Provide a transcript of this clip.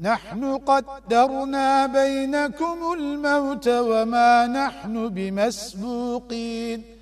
نحن قدرنا بينكم الموت وما نحن بمسبوقين.